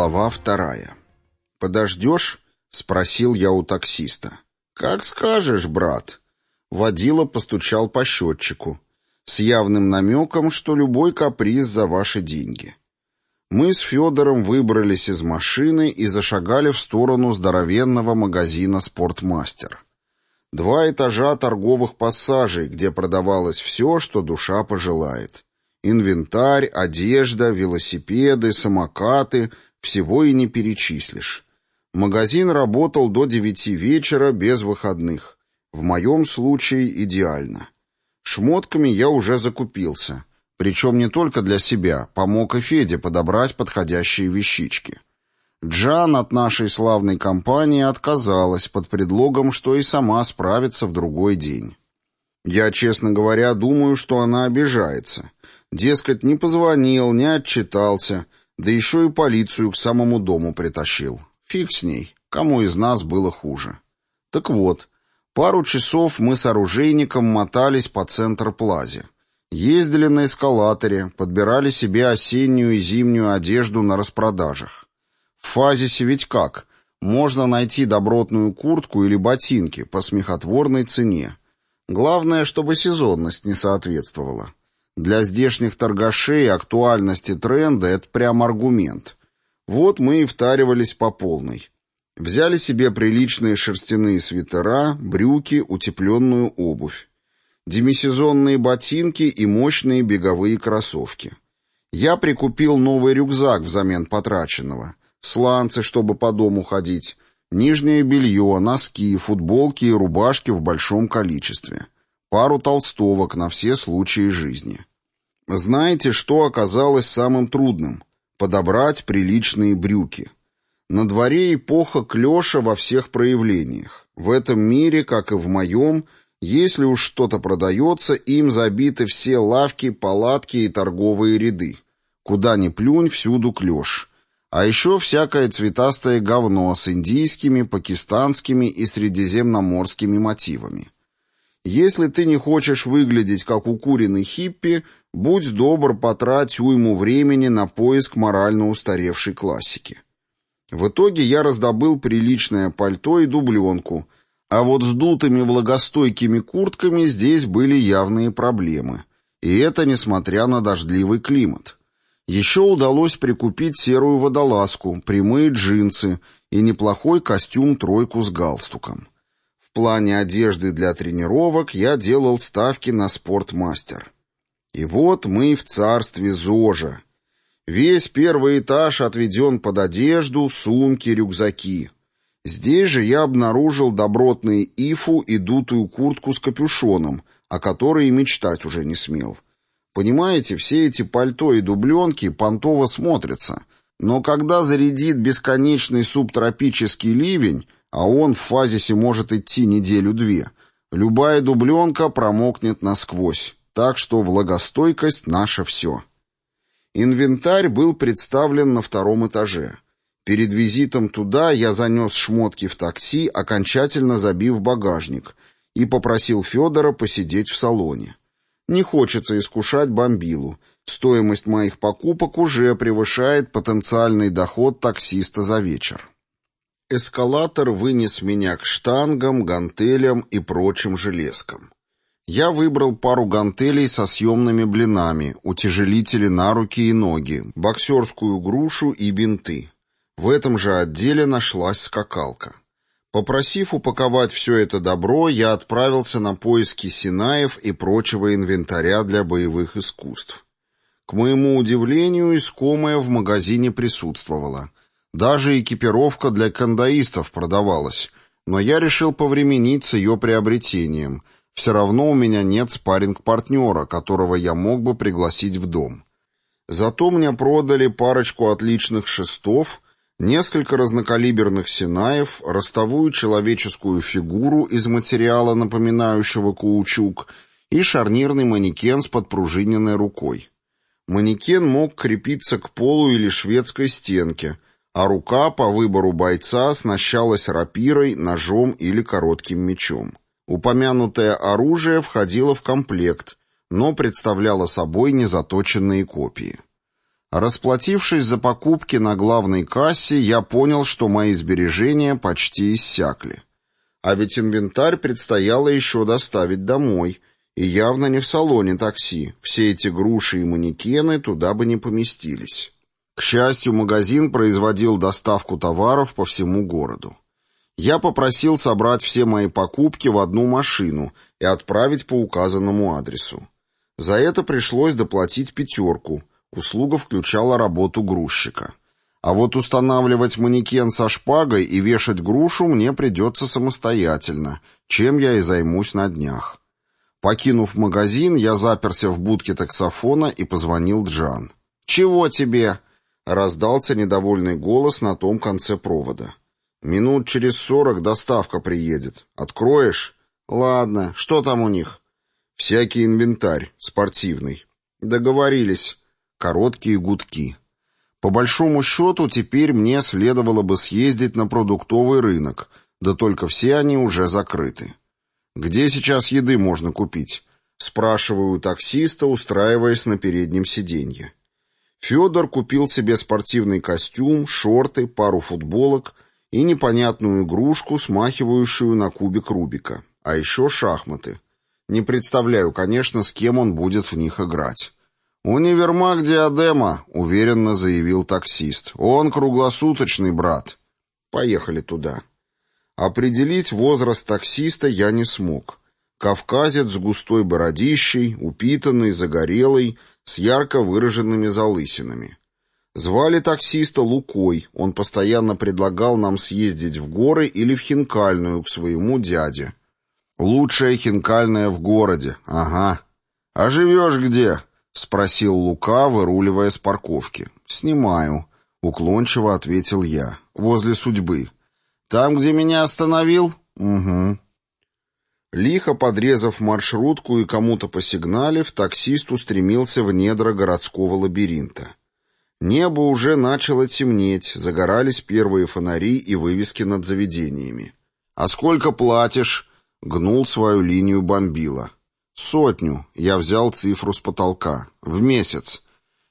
Глава вторая. «Подождешь?» — спросил я у таксиста. «Как скажешь, брат». Водила постучал по счетчику с явным намеком, что любой каприз за ваши деньги. Мы с Федором выбрались из машины и зашагали в сторону здоровенного магазина «Спортмастер». Два этажа торговых пассажей, где продавалось все, что душа пожелает. Инвентарь, одежда, велосипеды, самокаты — всего и не перечислишь. Магазин работал до девяти вечера без выходных. В моем случае идеально. Шмотками я уже закупился. Причем не только для себя, помог и Феде подобрать подходящие вещички. Джан от нашей славной компании отказалась под предлогом, что и сама справится в другой день. Я, честно говоря, думаю, что она обижается. Дескать, не позвонил, не отчитался — да еще и полицию к самому дому притащил. Фиг с ней, кому из нас было хуже. Так вот, пару часов мы с оружейником мотались по центр-плазе. Ездили на эскалаторе, подбирали себе осеннюю и зимнюю одежду на распродажах. В фазисе ведь как? Можно найти добротную куртку или ботинки по смехотворной цене. Главное, чтобы сезонность не соответствовала. Для здешних торгашей актуальности тренда это прям аргумент. Вот мы и втаривались по полной. Взяли себе приличные шерстяные свитера, брюки, утепленную обувь. Демисезонные ботинки и мощные беговые кроссовки. Я прикупил новый рюкзак взамен потраченного. Сланцы, чтобы по дому ходить. Нижнее белье, носки, футболки и рубашки в большом количестве. Пару толстовок на все случаи жизни. Знаете, что оказалось самым трудным? Подобрать приличные брюки. На дворе эпоха клёша во всех проявлениях. В этом мире, как и в моем, если уж что-то продается, им забиты все лавки, палатки и торговые ряды. Куда ни плюнь, всюду клёш. А еще всякое цветастое говно с индийскими, пакистанскими и средиземноморскими мотивами. Если ты не хочешь выглядеть как укуренный хиппи, будь добр потрать уйму времени на поиск морально устаревшей классики. В итоге я раздобыл приличное пальто и дубленку, а вот с дутыми влагостойкими куртками здесь были явные проблемы. И это несмотря на дождливый климат. Еще удалось прикупить серую водолазку, прямые джинсы и неплохой костюм-тройку с галстуком. Плане одежды для тренировок я делал ставки на спортмастер. И вот мы в царстве ЗОЖа. Весь первый этаж отведен под одежду, сумки, рюкзаки. Здесь же я обнаружил добротные ифу и дутую куртку с капюшоном, о которой и мечтать уже не смел. Понимаете, все эти пальто и дубленки понтово смотрятся, но когда зарядит бесконечный субтропический ливень, а он в фазисе может идти неделю-две, любая дубленка промокнет насквозь, так что влагостойкость — наше все. Инвентарь был представлен на втором этаже. Перед визитом туда я занес шмотки в такси, окончательно забив багажник, и попросил Федора посидеть в салоне. Не хочется искушать бомбилу. Стоимость моих покупок уже превышает потенциальный доход таксиста за вечер. Эскалатор вынес меня к штангам, гантелям и прочим железкам. Я выбрал пару гантелей со съемными блинами, утяжелители на руки и ноги, боксерскую грушу и бинты. В этом же отделе нашлась скакалка. Попросив упаковать все это добро, я отправился на поиски синаев и прочего инвентаря для боевых искусств. К моему удивлению, искомое в магазине присутствовало — даже экипировка для кандаистов продавалась, но я решил повременить с ее приобретением. Все равно у меня нет спарринг-партнера, которого я мог бы пригласить в дом. Зато мне продали парочку отличных шестов, несколько разнокалиберных синаев, ростовую человеческую фигуру из материала, напоминающего каучук, и шарнирный манекен с подпружиненной рукой. Манекен мог крепиться к полу или шведской стенке — а рука по выбору бойца оснащалась рапирой, ножом или коротким мечом. Упомянутое оружие входило в комплект, но представляло собой незаточенные копии. Расплатившись за покупки на главной кассе, я понял, что мои сбережения почти иссякли. А ведь инвентарь предстояло еще доставить домой, и явно не в салоне такси, все эти груши и манекены туда бы не поместились. К счастью, магазин производил доставку товаров по всему городу. Я попросил собрать все мои покупки в одну машину и отправить по указанному адресу. За это пришлось доплатить пятерку, услуга включала работу грузчика. А вот устанавливать манекен со шпагой и вешать грушу мне придется самостоятельно, чем я и займусь на днях. Покинув магазин, я заперся в будке таксофона и позвонил Джан. «Чего тебе?» — раздался недовольный голос на том конце провода. «Минут через сорок доставка приедет. Откроешь?» «Ладно. Что там у них?» «Всякий инвентарь. Спортивный». «Договорились». Короткие гудки. По большому счету, теперь мне следовало бы съездить на продуктовый рынок, да только все они уже закрыты. «Где сейчас еды можно купить?» Спрашиваю у таксиста, устраиваясь на переднем сиденье. Федор купил себе спортивный костюм, шорты, пару футболок и непонятную игрушку, смахивающую на кубик Рубика. А еще шахматы. Не представляю, конечно, с кем он будет в них играть. «Универмаг Диадема», — уверенно заявил таксист. «Он круглосуточный, брат». Поехали туда. Определить возраст таксиста я не смог. Кавказец с густой бородищей, упитанный, загорелый, с ярко выраженными залысинами. Звали таксиста Лукой, он постоянно предлагал нам съездить в горы или в Хинкальную к своему дяде. «Лучшая хинкальная в городе, ага. А живешь где?» — спросил Лука, выруливая с парковки. «Снимаю», — уклончиво ответил я. «Возле судьбы». «Там, где меня остановил?» «Угу». Лихо подрезав маршрутку и кому-то посигналив, таксист устремился в недра городского лабиринта. Небо уже начало темнеть, загорались первые фонари и вывески над заведениями. «А сколько платишь?» — гнул свою линию бомбила. «Сотню», — я взял цифру с потолка, — «в месяц».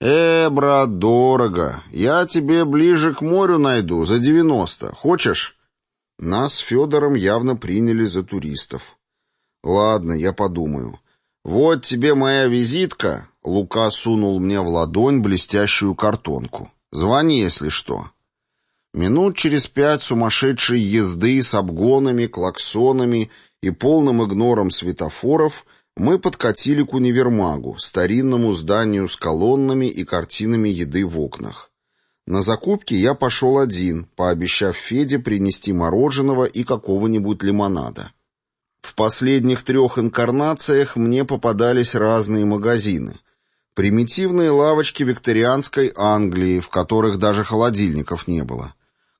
«Э, брат, дорого. Я тебе ближе к морю найду, за девяносто. Хочешь?» Нас с Федором явно приняли за туристов. «Ладно, я подумаю. Вот тебе моя визитка». Лука сунул мне в ладонь блестящую картонку. «Звони, если что». Минут через пять сумасшедшей езды с обгонами, клаксонами и полным игнором светофоров мы подкатили к универмагу, старинному зданию с колоннами и картинами еды в окнах. На закупки я пошел один, пообещав Феде принести мороженого и какого-нибудь лимонада. В последних трех инкарнациях мне попадались разные магазины. Примитивные лавочки викторианской Англии, в которых даже холодильников не было.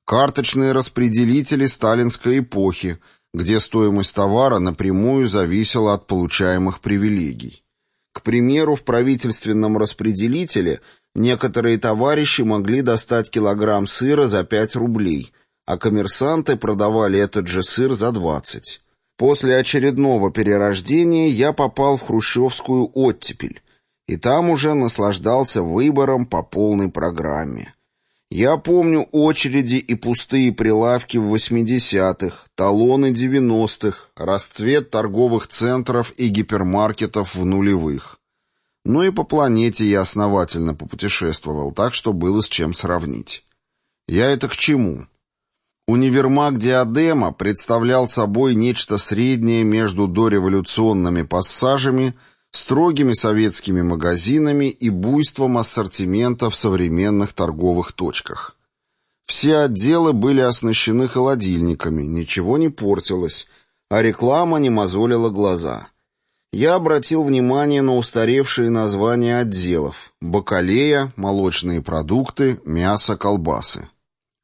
Карточные распределители сталинской эпохи, где стоимость товара напрямую зависела от получаемых привилегий. К примеру, в правительственном распределителе – Некоторые товарищи могли достать килограмм сыра за 5 рублей, а коммерсанты продавали этот же сыр за 20. После очередного перерождения я попал в хрущевскую оттепель, и там уже наслаждался выбором по полной программе. Я помню очереди и пустые прилавки в 80-х, талоны 90-х, расцвет торговых центров и гипермаркетов в нулевых. Ну и по планете я основательно попутешествовал, так что было с чем сравнить. Я это к чему? Универмаг «Диадема» представлял собой нечто среднее между дореволюционными пассажами, строгими советскими магазинами и буйством ассортимента в современных торговых точках. Все отделы были оснащены холодильниками, ничего не портилось, а реклама не мозолила глаза я обратил внимание на устаревшие названия отделов – бакалея, молочные продукты, мясо, колбасы.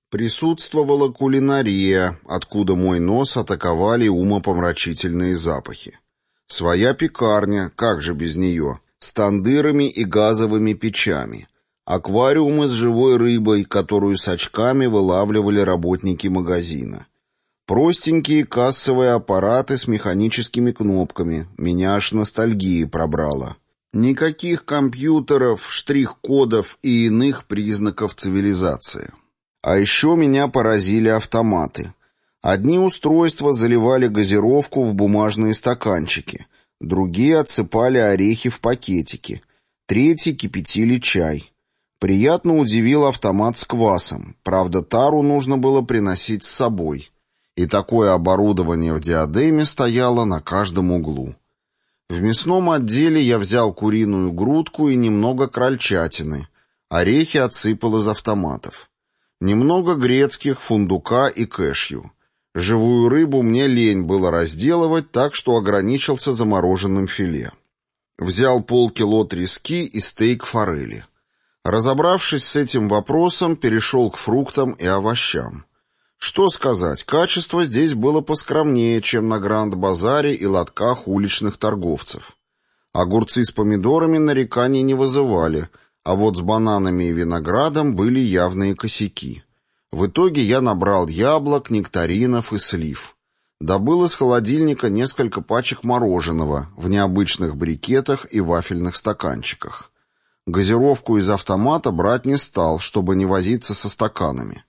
Присутствовала кулинария, откуда мой нос атаковали умопомрачительные запахи. Своя пекарня, как же без нее, с тандырами и газовыми печами. Аквариумы с живой рыбой, которую с очками вылавливали работники магазина. Простенькие кассовые аппараты с механическими кнопками. Меня аж ностальгии пробрало. Никаких компьютеров, штрих-кодов и иных признаков цивилизации. А еще меня поразили автоматы. Одни устройства заливали газировку в бумажные стаканчики, другие отсыпали орехи в пакетики, третьи кипятили чай. Приятно удивил автомат с квасом, правда тару нужно было приносить с собой. И такое оборудование в диадеме стояло на каждом углу. В мясном отделе я взял куриную грудку и немного крольчатины. Орехи отсыпал из автоматов. Немного грецких, фундука и кэшью. Живую рыбу мне лень было разделывать, так что ограничился замороженным филе. Взял полкило трески и стейк форели. Разобравшись с этим вопросом, перешел к фруктам и овощам. Что сказать, качество здесь было поскромнее, чем на Гранд-базаре и лотках уличных торговцев. Огурцы с помидорами нареканий не вызывали, а вот с бананами и виноградом были явные косяки. В итоге я набрал яблок, нектаринов и слив. Добыл из холодильника несколько пачек мороженого в необычных брикетах и вафельных стаканчиках. Газировку из автомата брать не стал, чтобы не возиться со стаканами.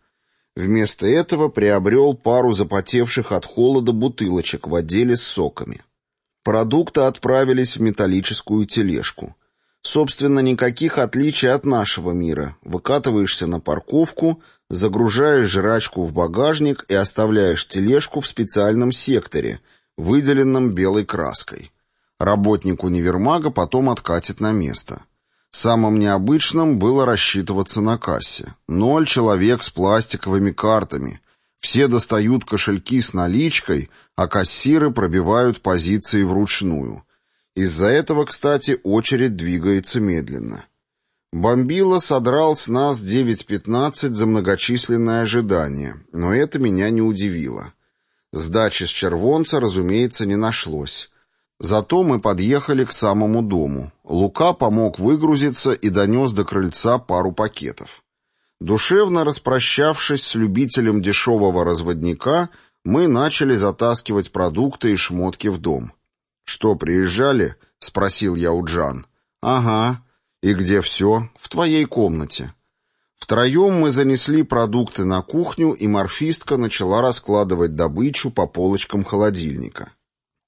Вместо этого приобрел пару запотевших от холода бутылочек в отделе с соками. Продукты отправились в металлическую тележку. Собственно, никаких отличий от нашего мира. Выкатываешься на парковку, загружаешь жрачку в багажник и оставляешь тележку в специальном секторе, выделенном белой краской. Работник универмага потом откатит на место. Самым необычным было рассчитываться на кассе. Ноль человек с пластиковыми картами. Все достают кошельки с наличкой, а кассиры пробивают позиции вручную. Из-за этого, кстати, очередь двигается медленно. Бомбила содрал с нас 9.15 за многочисленное ожидание, но это меня не удивило. Сдачи с червонца, разумеется, не нашлось. Зато мы подъехали к самому дому. Лука помог выгрузиться и донес до крыльца пару пакетов. Душевно распрощавшись с любителем дешевого разводника, мы начали затаскивать продукты и шмотки в дом. «Что, приезжали?» — спросил я у Джан. «Ага. И где все? В твоей комнате». Втроем мы занесли продукты на кухню, и морфистка начала раскладывать добычу по полочкам холодильника.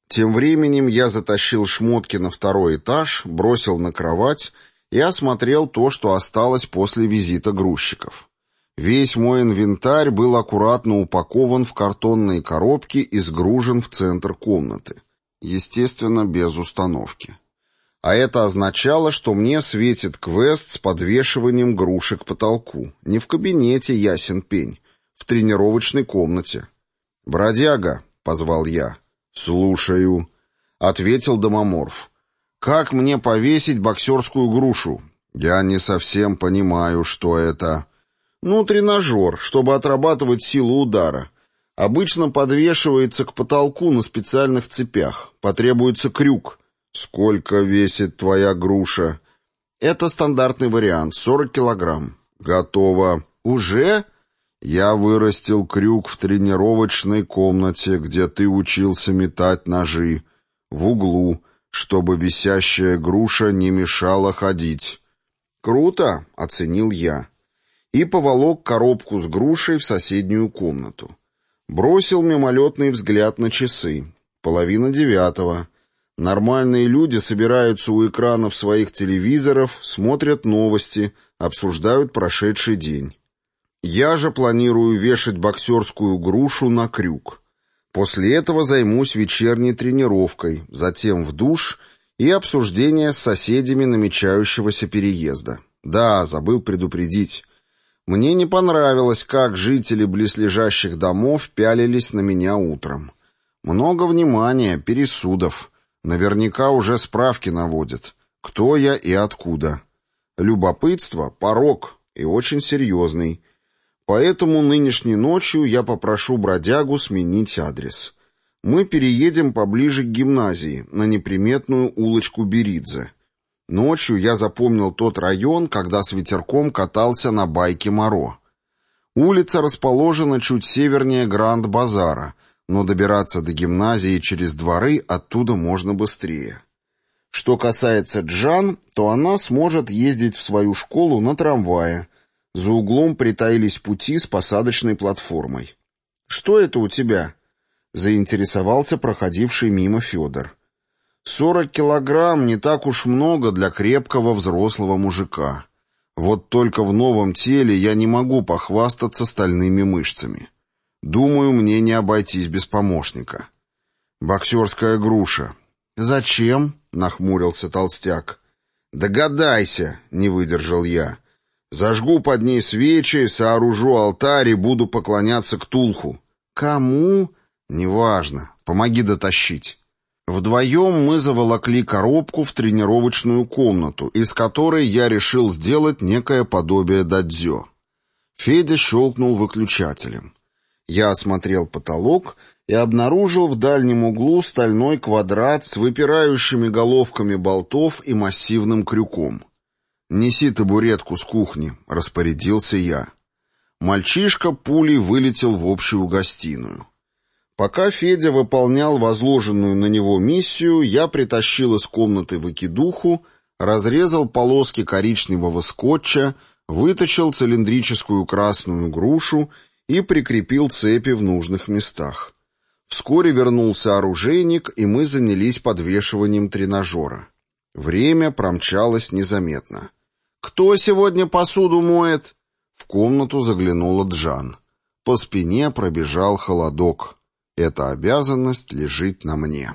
Тем временем я затащил шмотки на второй этаж, бросил на кровать и осмотрел то, что осталось после визита грузчиков. Весь мой инвентарь был аккуратно упакован в картонные коробки и сгружен в центр комнаты. Естественно, без установки. А это означало, что мне светит квест с подвешиванием грушек к потолку. Не в кабинете, ясен пень, в тренировочной комнате. «Бродяга», — позвал я, «Слушаю», — ответил Домоморф. «Как мне повесить боксерскую грушу?» «Я не совсем понимаю, что это». «Ну, тренажер, чтобы отрабатывать силу удара. Обычно подвешивается к потолку на специальных цепях. Потребуется крюк». «Сколько весит твоя груша?» «Это стандартный вариант, 40 килограмм». «Готово». «Уже?» Я вырастил крюк в тренировочной комнате, где ты учился метать ножи, в углу, чтобы висящая груша не мешала ходить. «Круто!» — оценил я. И поволок коробку с грушей в соседнюю комнату. Бросил мимолетный взгляд на часы. Половина девятого. Нормальные люди собираются у экранов своих телевизоров, смотрят новости, обсуждают прошедший день. Я же планирую вешать боксерскую грушу на крюк. После этого займусь вечерней тренировкой, затем в душ и обсуждение с соседями намечающегося переезда. Да, забыл предупредить. Мне не понравилось, как жители близлежащих домов пялились на меня утром. Много внимания, пересудов. Наверняка уже справки наводят. Кто я и откуда. Любопытство — порог, и очень серьезный — Поэтому нынешней ночью я попрошу бродягу сменить адрес. Мы переедем поближе к гимназии, на неприметную улочку Беридзе. Ночью я запомнил тот район, когда с ветерком катался на байке Моро. Улица расположена чуть севернее Гранд-базара, но добираться до гимназии через дворы оттуда можно быстрее. Что касается Джан, то она сможет ездить в свою школу на трамвае. За углом притаились пути с посадочной платформой. «Что это у тебя?» — заинтересовался проходивший мимо Федор. «Сорок килограмм не так уж много для крепкого взрослого мужика. Вот только в новом теле я не могу похвастаться стальными мышцами. Думаю, мне не обойтись без помощника». «Боксерская груша». «Зачем?» — нахмурился толстяк. «Догадайся», — не выдержал я. «Зажгу под ней свечи, сооружу алтарь и буду поклоняться Ктулху». «Кому?» «Неважно. Помоги дотащить». Вдвоем мы заволокли коробку в тренировочную комнату, из которой я решил сделать некое подобие дадзё. Федя щелкнул выключателем. Я осмотрел потолок и обнаружил в дальнем углу стальной квадрат с выпирающими головками болтов и массивным крюком. «Неси табуретку с кухни», — распорядился я. Мальчишка пулей вылетел в общую гостиную. Пока Федя выполнял возложенную на него миссию, я притащил из комнаты выкидуху, разрезал полоски коричневого скотча, вытащил цилиндрическую красную грушу и прикрепил цепи в нужных местах. Вскоре вернулся оружейник, и мы занялись подвешиванием тренажера. Время промчалось незаметно. «Кто сегодня посуду моет?» В комнату заглянула Джан. По спине пробежал холодок. Эта обязанность лежит на мне.